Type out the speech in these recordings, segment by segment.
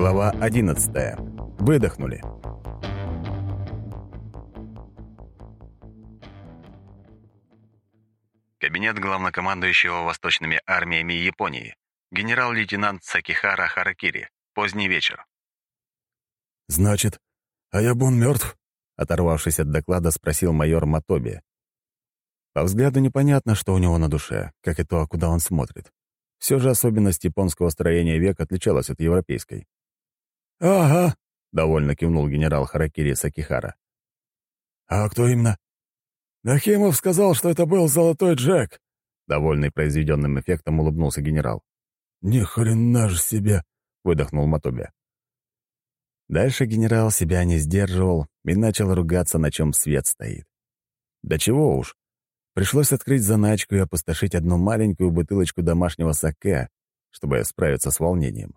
Глава 11. Выдохнули. Кабинет главнокомандующего восточными армиями Японии. Генерал-лейтенант Сакихара Харакири. Поздний вечер. «Значит, Аябун мертв?» Оторвавшись от доклада, спросил майор Матоби. По взгляду непонятно, что у него на душе, как и то, куда он смотрит. Все же особенность японского строения век отличалась от европейской. «Ага», — довольно кивнул генерал Харакири Сакихара. «А кто именно?» «Нахимов сказал, что это был Золотой Джек», — довольный произведенным эффектом улыбнулся генерал. «Ни хрена же себе!» — выдохнул Матоби. Дальше генерал себя не сдерживал и начал ругаться, на чем свет стоит. Да чего уж. Пришлось открыть заначку и опустошить одну маленькую бутылочку домашнего саке, чтобы справиться с волнением.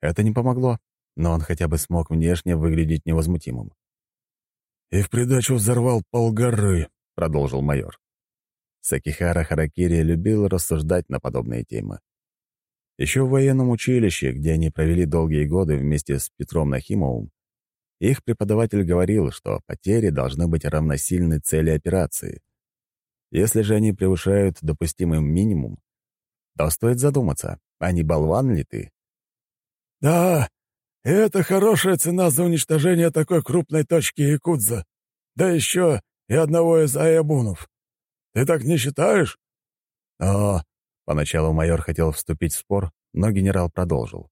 Это не помогло, но он хотя бы смог внешне выглядеть невозмутимым. «И в придачу взорвал полгоры», — продолжил майор. Сакихара Харакири любил рассуждать на подобные темы. Еще в военном училище, где они провели долгие годы вместе с Петром Нахимовым, их преподаватель говорил, что потери должны быть равносильны цели операции. Если же они превышают допустимый минимум, то стоит задуматься, а не болван ли ты? «Да, это хорошая цена за уничтожение такой крупной точки Якудза. Да еще и одного из аябунов. Ты так не считаешь?» «О, Поначалу майор хотел вступить в спор, но генерал продолжил.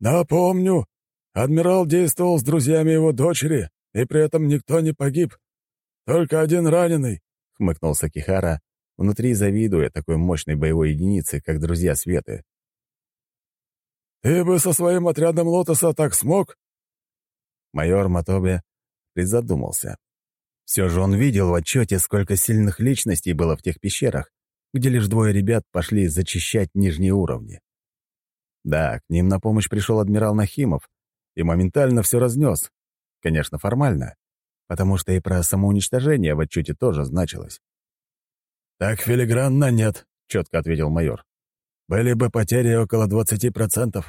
«Да, помню. Адмирал действовал с друзьями его дочери, и при этом никто не погиб. Только один раненый», — хмыкнул Сакихара, внутри завидуя такой мощной боевой единице, как друзья Светы. «Ты бы со своим отрядом Лотоса так смог?» Майор Матобе призадумался. Все же он видел в отчете, сколько сильных личностей было в тех пещерах, где лишь двое ребят пошли зачищать нижние уровни. Да, к ним на помощь пришел адмирал Нахимов и моментально все разнес. Конечно, формально, потому что и про самоуничтожение в отчете тоже значилось. «Так филигранно нет», — четко ответил майор. «Были бы потери около 20%.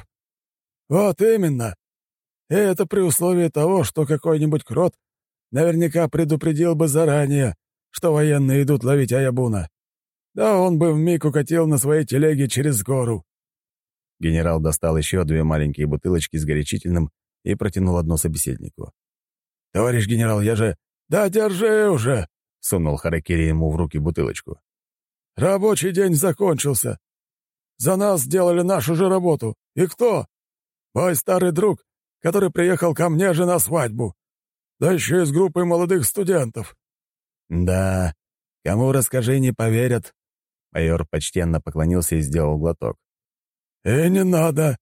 «Вот именно. И это при условии того, что какой-нибудь крот наверняка предупредил бы заранее, что военные идут ловить Аябуна. Да он бы вмиг укатил на своей телеге через гору». Генерал достал еще две маленькие бутылочки с горячительным и протянул одну собеседнику. «Товарищ генерал, я же...» «Да держи уже!» — сунул Харакири ему в руки бутылочку. «Рабочий день закончился. За нас сделали нашу же работу. И кто? Мой старый друг, который приехал ко мне же на свадьбу. Да еще из группы молодых студентов». «Да, кому расскажи, не поверят», Майор почтенно поклонился и сделал глоток. «И не надо.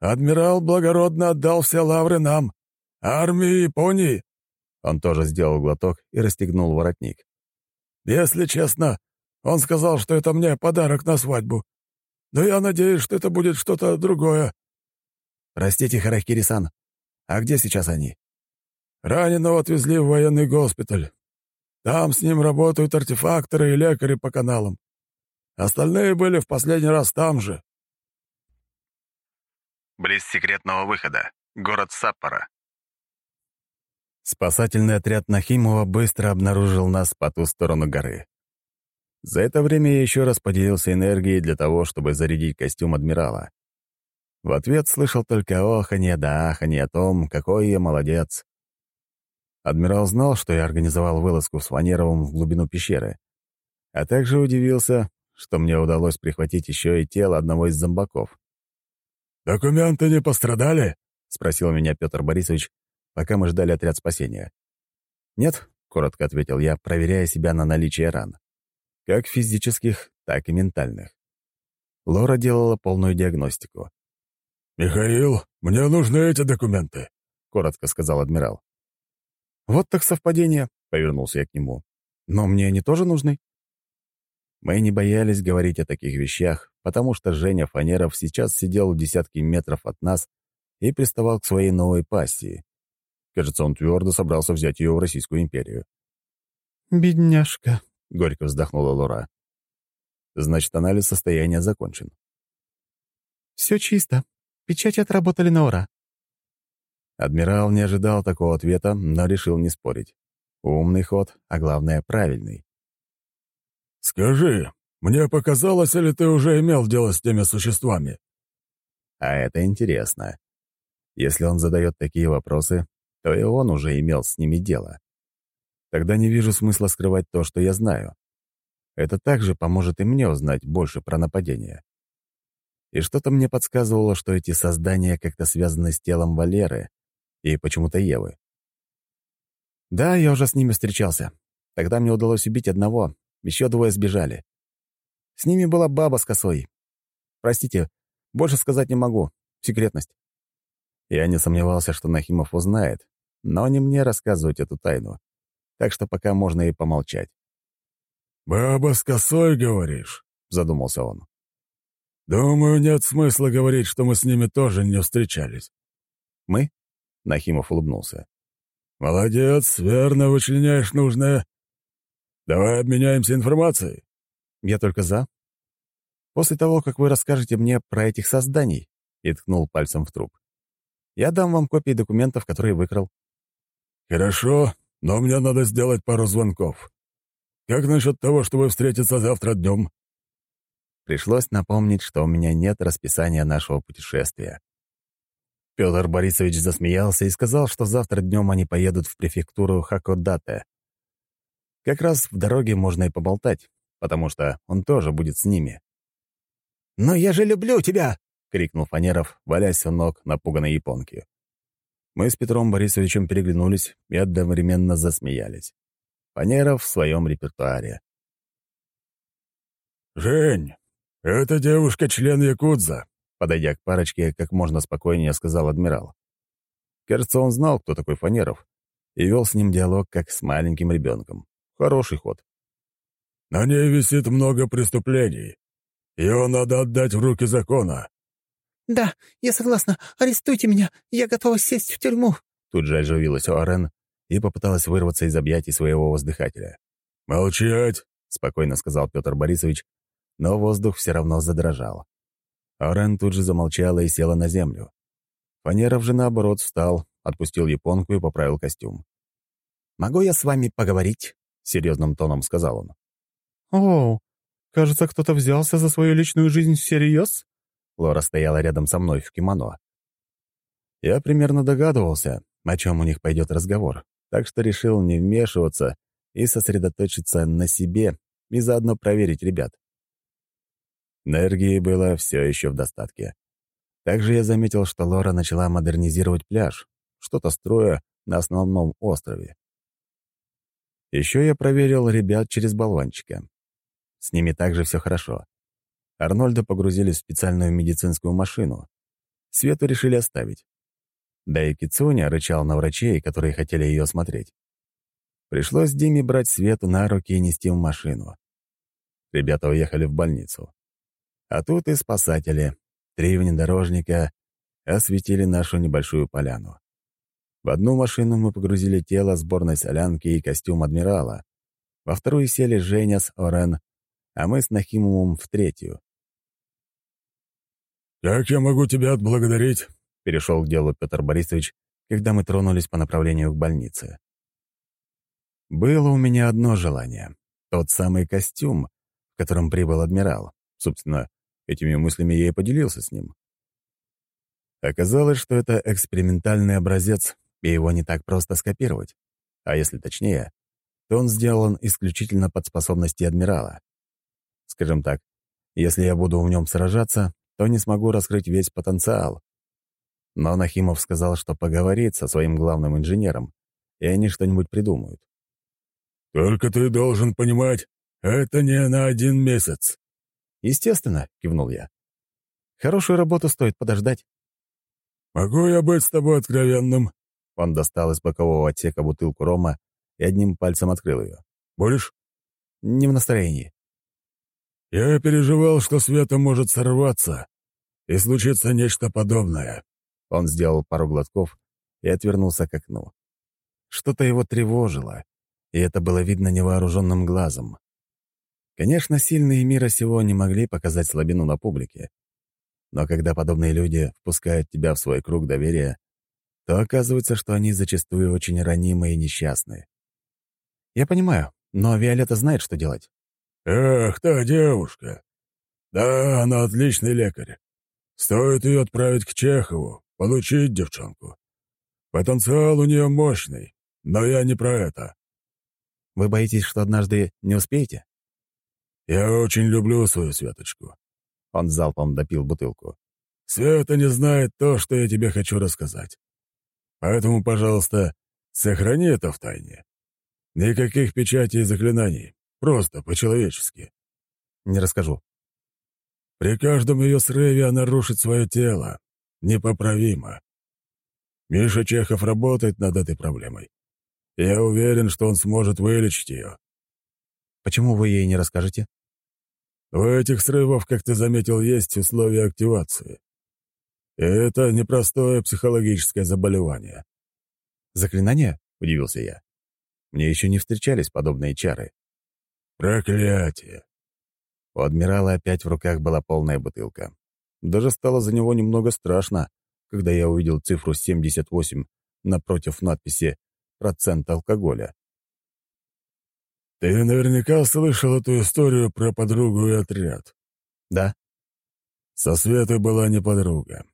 Адмирал благородно отдал все лавры нам, армии Японии». Он тоже сделал глоток и расстегнул воротник. «Если честно, он сказал, что это мне подарок на свадьбу. Но я надеюсь, что это будет что-то другое». «Простите, Харакири-сан, а где сейчас они?» «Раненого отвезли в военный госпиталь. Там с ним работают артефакторы и лекари по каналам. Остальные были в последний раз там же. Близ секретного выхода. Город Саппора. Спасательный отряд Нахимова быстро обнаружил нас по ту сторону горы. За это время я еще раз поделился энергией для того, чтобы зарядить костюм адмирала. В ответ слышал только оханье да аханье о том, какой я молодец. Адмирал знал, что я организовал вылазку с Ванеровым в глубину пещеры, а также удивился, что мне удалось прихватить еще и тело одного из зомбаков. «Документы не пострадали?» — спросил меня Петр Борисович, пока мы ждали отряд спасения. «Нет», — коротко ответил я, проверяя себя на наличие ран. Как физических, так и ментальных. Лора делала полную диагностику. «Михаил, мне нужны эти документы», — коротко сказал адмирал. «Вот так совпадение», — повернулся я к нему. «Но мне они тоже нужны?» Мы не боялись говорить о таких вещах, потому что Женя Фанеров сейчас сидел в десятке метров от нас и приставал к своей новой пассии. Кажется, он твердо собрался взять ее в Российскую империю. «Бедняжка», — горько вздохнула Лора. Значит, анализ состояния закончен. «Все чисто. Печати отработали на ура». Адмирал не ожидал такого ответа, но решил не спорить. Умный ход, а главное, правильный. «Скажи, мне показалось, или ты уже имел дело с теми существами?» А это интересно. Если он задает такие вопросы, то и он уже имел с ними дело. Тогда не вижу смысла скрывать то, что я знаю. Это также поможет и мне узнать больше про нападение. И что-то мне подсказывало, что эти создания как-то связаны с телом Валеры и почему-то Евы. Да, я уже с ними встречался. Тогда мне удалось убить одного, еще двое сбежали. С ними была баба с косой. Простите, больше сказать не могу. Секретность. Я не сомневался, что Нахимов узнает, но не мне рассказывать эту тайну. Так что пока можно и помолчать. «Баба с косой, говоришь?» — задумался он. «Думаю, нет смысла говорить, что мы с ними тоже не встречались». «Мы?» — Нахимов улыбнулся. «Молодец, верно вычленяешь нужное. Давай обменяемся информацией». «Я только за. После того, как вы расскажете мне про этих созданий», — и ткнул пальцем в труп. «Я дам вам копии документов, которые выкрал». «Хорошо, но мне надо сделать пару звонков. Как насчет того, чтобы встретиться завтра днем?» Пришлось напомнить, что у меня нет расписания нашего путешествия. Петр Борисович засмеялся и сказал, что завтра днем они поедут в префектуру Хакодате. Как раз в дороге можно и поболтать, потому что он тоже будет с ними. «Но я же люблю тебя!» — крикнул Фанеров, валясь у ног напуганной японки. Мы с Петром Борисовичем переглянулись и одновременно засмеялись. Фанеров в своем репертуаре. «Жень, это девушка член Якудза», подойдя к парочке, как можно спокойнее сказал адмирал. Кажется, он знал, кто такой Фанеров, и вел с ним диалог, как с маленьким ребенком. Хороший ход. «На ней висит много преступлений. Ее надо отдать в руки закона». «Да, я согласна. Арестуйте меня. Я готова сесть в тюрьму». Тут же оживилась О'Рен и попыталась вырваться из объятий своего воздыхателя. «Молчать!» — спокойно сказал Петр Борисович, но воздух все равно задрожал. Орен тут же замолчала и села на землю. Фанеров же, наоборот, встал, отпустил японку и поправил костюм. «Могу я с вами поговорить?» — серьезным тоном сказал он. «О, кажется, кто-то взялся за свою личную жизнь всерьез?» Лора стояла рядом со мной в кимоно. Я примерно догадывался, о чем у них пойдет разговор, так что решил не вмешиваться и сосредоточиться на себе и заодно проверить ребят. Энергии было все еще в достатке. Также я заметил, что Лора начала модернизировать пляж, что-то строя на основном острове. Еще я проверил ребят через болванчика. С ними также все хорошо. Арнольда погрузили в специальную медицинскую машину. Свету решили оставить. Да и Кицуня рычал на врачей, которые хотели ее осмотреть. Пришлось Диме брать Свету на руки и нести в машину. Ребята уехали в больницу. А тут и спасатели, три внедорожника, осветили нашу небольшую поляну. В одну машину мы погрузили тело сборной солянки и костюм адмирала, во вторую сели Женя с Орен, а мы с Нахимовым в третью. «Как я могу тебя отблагодарить?» — перешел к делу Петр Борисович, когда мы тронулись по направлению к больнице. Было у меня одно желание — тот самый костюм, в котором прибыл адмирал. Собственно, Этими мыслями я и поделился с ним. Оказалось, что это экспериментальный образец, и его не так просто скопировать. А если точнее, то он сделан исключительно под способности адмирала. Скажем так, если я буду в нем сражаться, то не смогу раскрыть весь потенциал. Но Нахимов сказал, что поговорит со своим главным инженером, и они что-нибудь придумают. «Только ты должен понимать, это не на один месяц. «Естественно», — кивнул я. «Хорошую работу стоит подождать». «Могу я быть с тобой откровенным?» Он достал из бокового отсека бутылку рома и одним пальцем открыл ее. «Будешь?» «Не в настроении». «Я переживал, что Света может сорваться, и случится нечто подобное». Он сделал пару глотков и отвернулся к окну. Что-то его тревожило, и это было видно невооруженным глазом. Конечно, сильные мира сего не могли показать слабину на публике. Но когда подобные люди впускают тебя в свой круг доверия, то оказывается, что они зачастую очень ранимы и несчастны. Я понимаю, но Виолетта знает, что делать. «Эх, та девушка! Да, она отличный лекарь. Стоит ее отправить к Чехову, получить девчонку. Потенциал у нее мощный, но я не про это. Вы боитесь, что однажды не успеете? Я очень люблю свою Светочку. Он залпом допил бутылку. Света не знает то, что я тебе хочу рассказать. Поэтому, пожалуйста, сохрани это в тайне. Никаких печатей и заклинаний. Просто по-человечески. Не расскажу. При каждом ее срыве она рушит свое тело. Непоправимо. Миша Чехов работает над этой проблемой. Я уверен, что он сможет вылечить ее. Почему вы ей не расскажете? У этих срывов, как ты заметил, есть условия активации. И это непростое психологическое заболевание. «Заклинание?» — удивился я. Мне еще не встречались подобные чары. «Проклятие!» У адмирала опять в руках была полная бутылка. Даже стало за него немного страшно, когда я увидел цифру 78 напротив надписи «процент алкоголя». «Ты наверняка слышал эту историю про подругу и отряд». «Да». Со Светой была не подруга.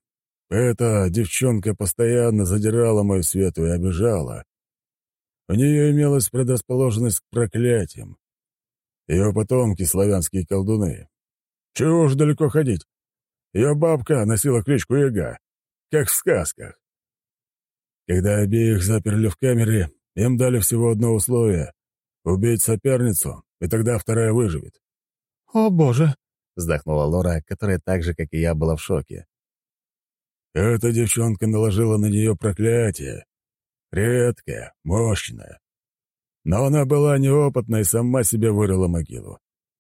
Эта девчонка постоянно задирала мою Свету и обижала. У нее имелась предрасположенность к проклятиям. Ее потомки — славянские колдуны. Чего уж далеко ходить. Ее бабка носила кличку Яга, как в сказках. Когда обеих заперли в камере, им дали всего одно условие — убить соперницу, и тогда вторая выживет. «О, боже!» — вздохнула Лора, которая так же, как и я, была в шоке. Эта девчонка наложила на нее проклятие. Редкое, мощное. Но она была неопытна и сама себе вырыла могилу.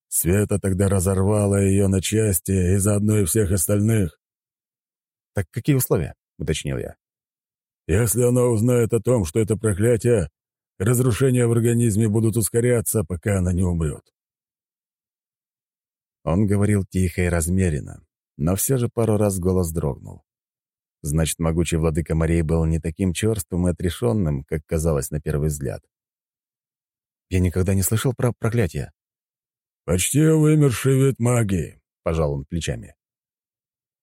Света тогда разорвала ее на части и заодно и всех остальных. «Так какие условия?» — уточнил я. «Если она узнает о том, что это проклятие, разрушения в организме будут ускоряться, пока она не умрет». Он говорил тихо и размеренно, но все же пару раз голос дрогнул. Значит, могучий владыка морей был не таким черствым и отрешенным, как казалось на первый взгляд. Я никогда не слышал про проклятие. «Почти вымерший вид магии», — пожал он плечами.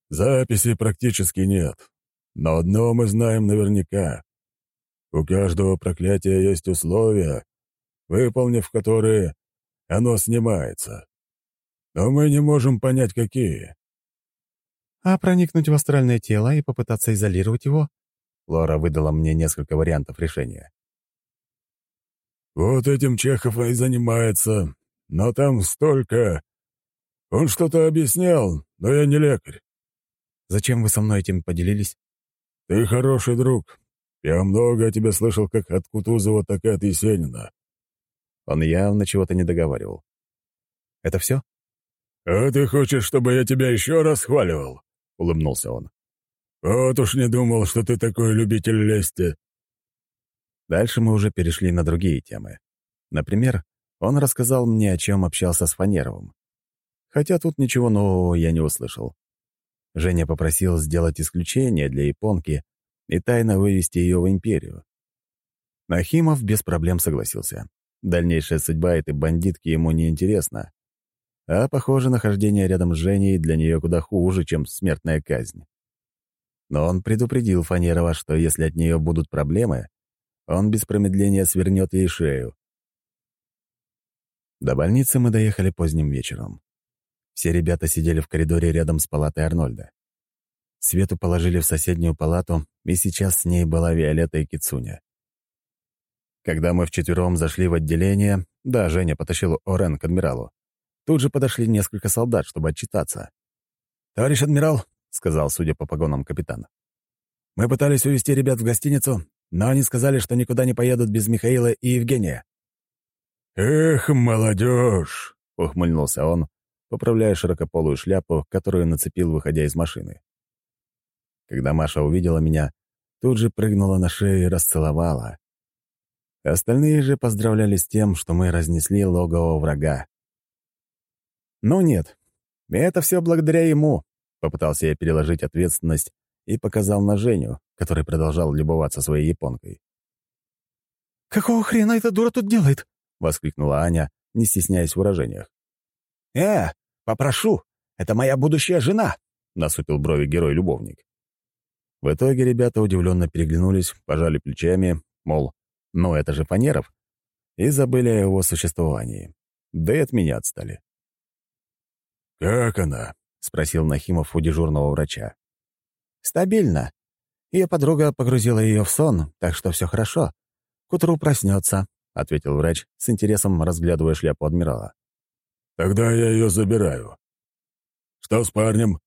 «Записей практически нет, но одно мы знаем наверняка. У каждого проклятия есть условия, выполнив которые, оно снимается. Но мы не можем понять, какие. «А проникнуть в астральное тело и попытаться изолировать его?» Лора выдала мне несколько вариантов решения. Вот этим Чехов и занимается. Но там столько... Он что-то объяснял, но я не лекарь. Зачем вы со мной этим поделились? Ты хороший друг. Я много о тебе слышал как от Кутузова, так и от Есенина. Он явно чего-то не договаривал. Это все? А ты хочешь, чтобы я тебя еще раз хваливал? Улыбнулся он. Вот уж не думал, что ты такой любитель лести. Дальше мы уже перешли на другие темы. Например, он рассказал мне, о чем общался с Фанеровым. Хотя тут ничего нового я не услышал. Женя попросил сделать исключение для японки и тайно вывести ее в империю. Нахимов без проблем согласился. Дальнейшая судьба этой бандитки ему не интересна. А, похоже, нахождение рядом с Женей для нее куда хуже, чем смертная казнь. Но он предупредил Фанерова, что если от нее будут проблемы, он без промедления свернет ей шею. До больницы мы доехали поздним вечером. Все ребята сидели в коридоре рядом с палатой Арнольда. Свету положили в соседнюю палату, и сейчас с ней была Виолетта и Кицуня. Когда мы вчетвером зашли в отделение, да, Женя потащил Орен к адмиралу, тут же подошли несколько солдат, чтобы отчитаться. «Товарищ адмирал», — сказал, судя по погонам капитан, — «мы пытались увезти ребят в гостиницу, но они сказали, что никуда не поедут без Михаила и Евгения». «Эх, молодежь!» — ухмыльнулся он, поправляя широкополую шляпу, которую нацепил, выходя из машины. Когда Маша увидела меня, тут же прыгнула на шею и расцеловала. Остальные же поздравляли с тем, что мы разнесли логово врага. «Ну нет, это все благодаря ему», — Попытался я переложить ответственность и показал на Женю, который продолжал любоваться своей японкой. «Какого хрена эта дура тут делает?» — воскликнула Аня, не стесняясь в выражениях. «Э, попрошу, это моя будущая жена!» — насупил брови герой-любовник. В итоге ребята удивленно переглянулись, пожали плечами, мол, ну это же Фанеров, и забыли о его существовании. Да и от меня отстали. «Как она?» — спросил Нахимов у дежурного врача. «Стабильно. Ее подруга погрузила ее в сон, так что все хорошо. К утру проснется», — ответил врач, с интересом разглядывая шляпу адмирала. «Тогда я ее забираю. Что с парнем?»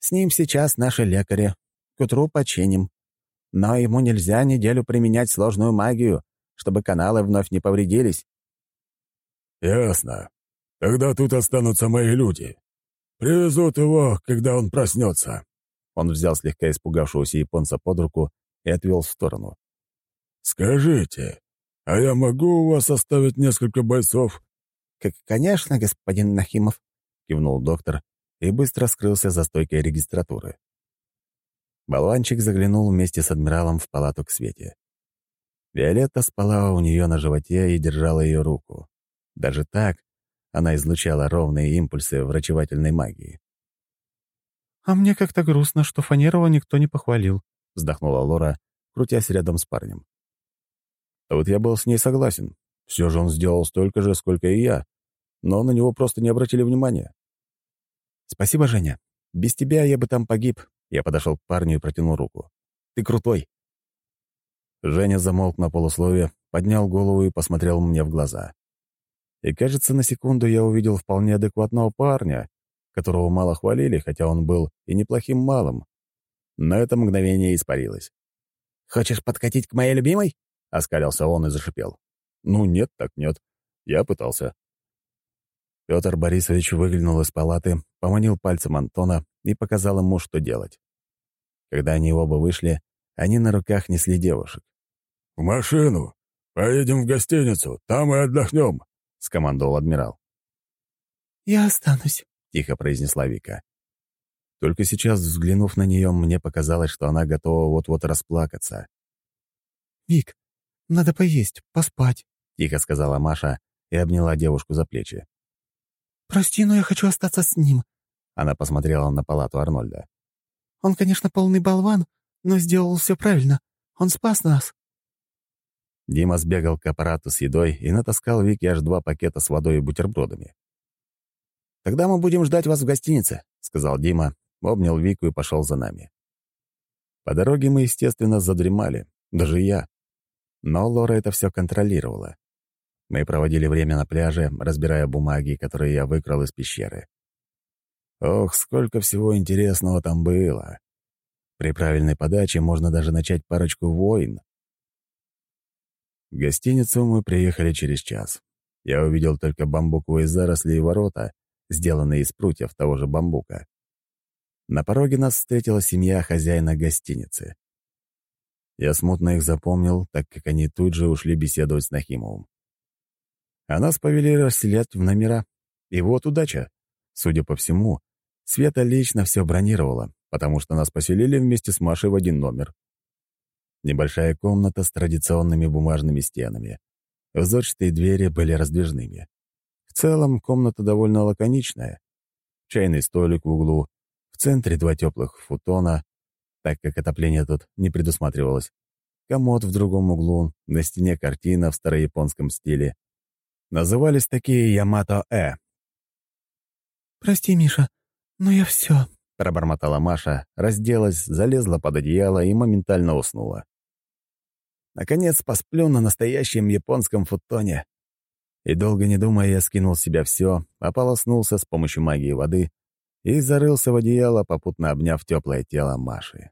«С ним сейчас наши лекари. К утру починим. Но ему нельзя неделю применять сложную магию, чтобы каналы вновь не повредились». «Ясно. Тогда тут останутся мои люди. Привезут его, когда он проснется». Он взял слегка испугавшегося японца под руку и отвел в сторону. «Скажите, а я могу у вас оставить несколько бойцов?» «Как, конечно, господин Нахимов», — кивнул доктор и быстро скрылся за стойкой регистратуры. Болванчик заглянул вместе с адмиралом в палату к Свете. Виолетта спала у нее на животе и держала ее руку. Даже так она излучала ровные импульсы врачевательной магии. «А мне как-то грустно, что Фанерова никто не похвалил», — вздохнула Лора, крутясь рядом с парнем. А вот я был с ней согласен. Все же он сделал столько же, сколько и я, но на него просто не обратили внимания. «Спасибо, Женя. Без тебя я бы там погиб». Я подошел к парню и протянул руку. «Ты крутой». Женя замолк на полусловие, поднял голову и посмотрел мне в глаза. И, кажется, на секунду я увидел вполне адекватного парня, которого мало хвалили, хотя он был и неплохим малым. Но это мгновение испарилось. «Хочешь подкатить к моей любимой?» — оскалился он и зашипел. «Ну, нет, так нет. Я пытался». Петр Борисович выглянул из палаты, поманил пальцем Антона и показал ему, что делать. Когда они оба вышли, они на руках несли девушек. «В машину! Поедем в гостиницу, там и отдохнем!» — скомандовал адмирал. «Я останусь», — тихо произнесла Вика. Только сейчас, взглянув на нее, мне показалось, что она готова вот-вот расплакаться. «Вик, надо поесть, поспать», — тихо сказала Маша и обняла девушку за плечи. «Прости, но я хочу остаться с ним», — она посмотрела на палату Арнольда. «Он, конечно, полный болван, но сделал все правильно. Он спас нас». Дима сбегал к аппарату с едой и натаскал Вике аж два пакета с водой и бутербродами. «Тогда мы будем ждать вас в гостинице», — сказал Дима, обнял Вику и пошел за нами. По дороге мы, естественно, задремали, даже я. Но Лора это все контролировала. Мы проводили время на пляже, разбирая бумаги, которые я выкрал из пещеры. Ох, сколько всего интересного там было. При правильной подаче можно даже начать парочку войн. В гостиницу мы приехали через час. Я увидел только бамбуковые заросли и ворота, сделанные из прутьев того же бамбука. На пороге нас встретила семья хозяина гостиницы. Я смутно их запомнил, так как они тут же ушли беседовать с Нахимовым. А нас повели расселять в номера. И вот удача. Судя по всему, Света лично все бронировала, потому что нас поселили вместе с Машей в один номер. Небольшая комната с традиционными бумажными стенами. Узорчатые двери были раздвижными. В целом, комната довольно лаконичная. Чайный столик в углу, в центре два теплых футона, так как отопление тут не предусматривалось. Комод в другом углу, на стене картина в старояпонском стиле. Назывались такие Ямато-э. «Прости, Миша, но я все», — пробормотала Маша, разделась, залезла под одеяло и моментально уснула. Наконец посплю на настоящем японском футоне. И долго не думая, я скинул с себя все, ополоснулся с помощью магии воды и зарылся в одеяло, попутно обняв теплое тело Маши.